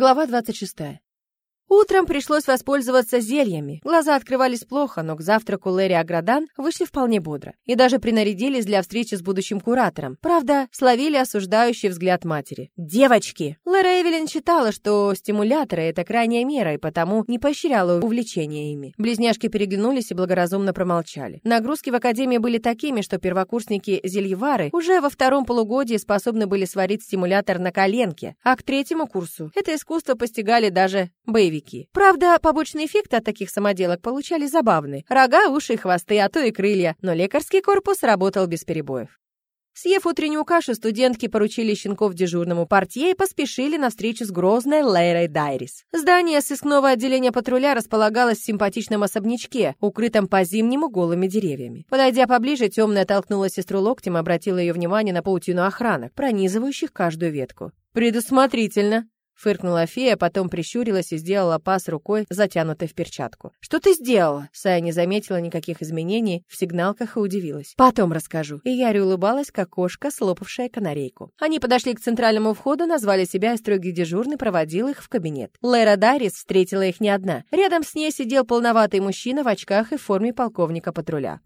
Глава 26. Утром пришлось воспользоваться зельями. Глаза открывались плохо, но к завтраку Лэри Аградан вышли вполне бодро. И даже принарядились для встречи с будущим куратором. Правда, словили осуждающий взгляд матери. «Девочки!» Лэра Эвелин считала, что стимуляторы — это крайняя мера, и потому не поощряла увлечение ими. Близняшки переглянулись и благоразумно промолчали. Нагрузки в академии были такими, что первокурсники-зельевары уже во втором полугодии способны были сварить стимулятор на коленке, а к третьему курсу это искусство постигали даже боевики. Правда, побочные эффекты от таких самоделок получали забавные. Рога, уши, хвосты, а то и крылья. Но лекарский корпус работал без перебоев. Съев утреннюю кашу, студентки поручили щенков дежурному портье и поспешили на встречу с грозной Лейрой Дайрис. Здание сыскного отделения патруля располагалось в симпатичном особнячке, укрытом по-зимнему голыми деревьями. Подойдя поближе, темная толкнула сестру локтем и обратила ее внимание на паутину охранок, пронизывающих каждую ветку. «Предусмотрительно», Фыркнула фея, потом прищурилась и сделала пас рукой, затянутой в перчатку. «Что ты сделала?» Сая не заметила никаких изменений в сигналках и удивилась. «Потом расскажу». И Яри улыбалась, как кошка, слопавшая канарейку. Они подошли к центральному входу, назвали себя, и строгий дежурный проводил их в кабинет. Лера Дарис встретила их не одна. Рядом с ней сидел полноватый мужчина в очках и в форме полковника патруля.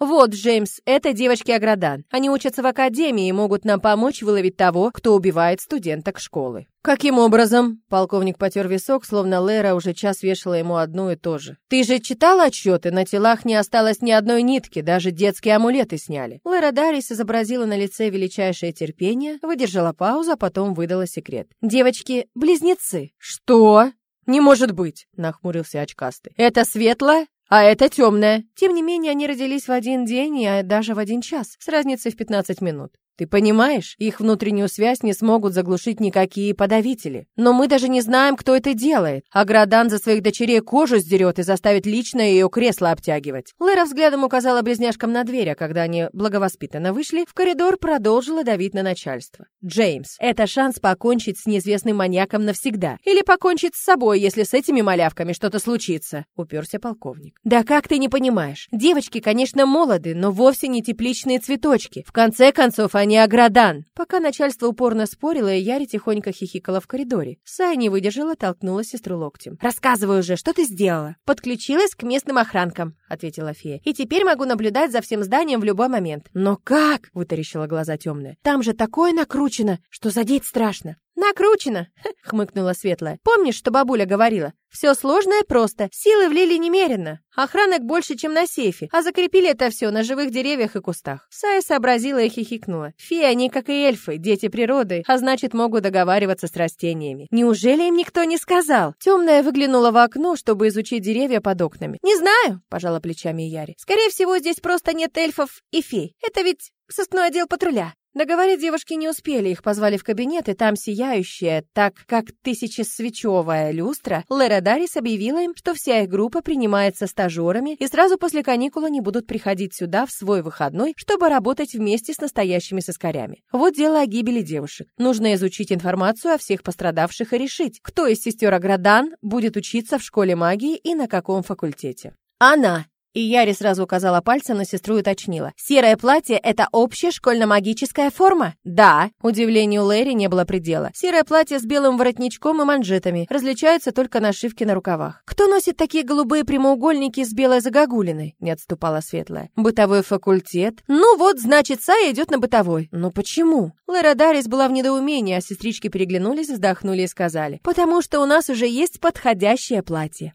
«Вот, Джеймс, это девочки Аградан. Они учатся в академии и могут нам помочь выловить того, кто убивает студенток школы». «Каким образом?» Полковник потер висок, словно Лера уже час вешала ему одно и то же. «Ты же читал отчеты? На телах не осталось ни одной нитки, даже детские амулеты сняли». Лера Дарис изобразила на лице величайшее терпение, выдержала паузу, а потом выдала секрет. «Девочки-близнецы». «Что?» «Не может быть!» — нахмурился очкастый. «Это светлое, а это темная. Тем не менее, они родились в один день и даже в один час, с разницей в 15 минут. Ты понимаешь, их внутреннюю связь не смогут заглушить никакие подавители. Но мы даже не знаем, кто это делает. А Градан за своих дочерей кожу сдерет и заставит лично ее кресло обтягивать. Лера взглядом указала близняшкам на дверь, а когда они благовоспитанно вышли, в коридор продолжила давить на начальство. Джеймс, это шанс покончить с неизвестным маньяком навсегда. Или покончить с собой, если с этими малявками что-то случится, уперся полковник. Да как ты не понимаешь? Девочки, конечно, молоды, но вовсе не тепличные цветочки. В конце концов, они не Аградан. Пока начальство упорно спорило, и Яри тихонько хихикала в коридоре. Сая не выдержала, толкнула сестру локтем. «Рассказывай уже, что ты сделала?» «Подключилась к местным охранкам», — ответила фея. «И теперь могу наблюдать за всем зданием в любой момент». «Но как?» — вытаращила глаза темная. «Там же такое накручено, что задеть страшно». «Накручено!» — хмыкнула Светлая. «Помнишь, что бабуля говорила? Все сложное просто. Силы влили немерено. Охранок больше, чем на сейфе. А закрепили это все на живых деревьях и кустах». Сая сообразила и хихикнула. «Феи, они как и эльфы, дети природы, а значит, могут договариваться с растениями. Неужели им никто не сказал?» Темная выглянула в окно, чтобы изучить деревья под окнами. «Не знаю», — пожала плечами Яри. «Скорее всего, здесь просто нет эльфов и фей. Это ведь сыскной отдел патруля. Договорить девушки не успели, их позвали в кабинет, и там сияющая, так как тысячесвечевая люстра, Лера Дарис объявила им, что вся их группа принимается стажерами, и сразу после каникул они будут приходить сюда в свой выходной, чтобы работать вместе с настоящими соскарями. Вот дело о гибели девушек. Нужно изучить информацию о всех пострадавших и решить, кто из сестер Аградан будет учиться в школе магии и на каком факультете. Она, и Яри сразу указала пальцем на сестру и уточнила. «Серое платье — это общая школьно-магическая форма?» «Да». Удивлению Лэри не было предела. Серое платье с белым воротничком и манжетами. Различаются только нашивки на рукавах. «Кто носит такие голубые прямоугольники с белой загогулиной?» Не отступала Светлая. «Бытовой факультет?» «Ну вот, значит, Сая идет на бытовой». «Но почему?» Лэра Дарис была в недоумении, а сестрички переглянулись, вздохнули и сказали. «Потому что у нас уже есть подходящее платье».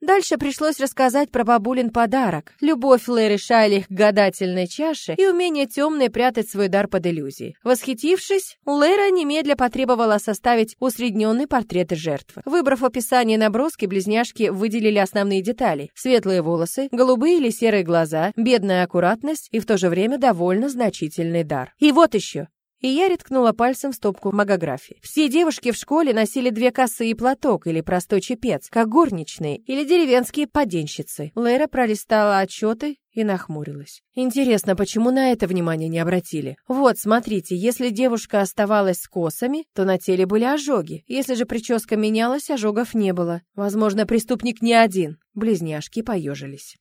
Дальше пришлось рассказать про бабулин подарок, любовь Лэри Шайлих к гадательной чаше и умение темной прятать свой дар под иллюзией. Восхитившись, Лэра немедля потребовала составить усредненный портрет жертвы. Выбрав описание наброски, близняшки выделили основные детали. Светлые волосы, голубые или серые глаза, бедная аккуратность и в то же время довольно значительный дар. И вот еще. И я риткнула пальцем в стопку магографии. Все девушки в школе носили две косы и платок, или простой чепец, как горничные, или деревенские поденщицы. Лейра пролистала отчеты и нахмурилась. Интересно, почему на это внимание не обратили? Вот, смотрите, если девушка оставалась с косами, то на теле были ожоги. Если же прическа менялась, ожогов не было. Возможно, преступник не один. Близняшки поежились.